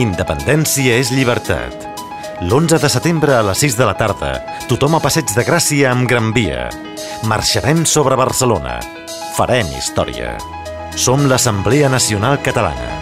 Independència és llibertat. L'11 de setembre a les 6 de la tarda, tothom a Passeig de Gràcia amb Gran Via. Marxarem sobre Barcelona. Farem història. Som l'Assemblea Nacional Catalana.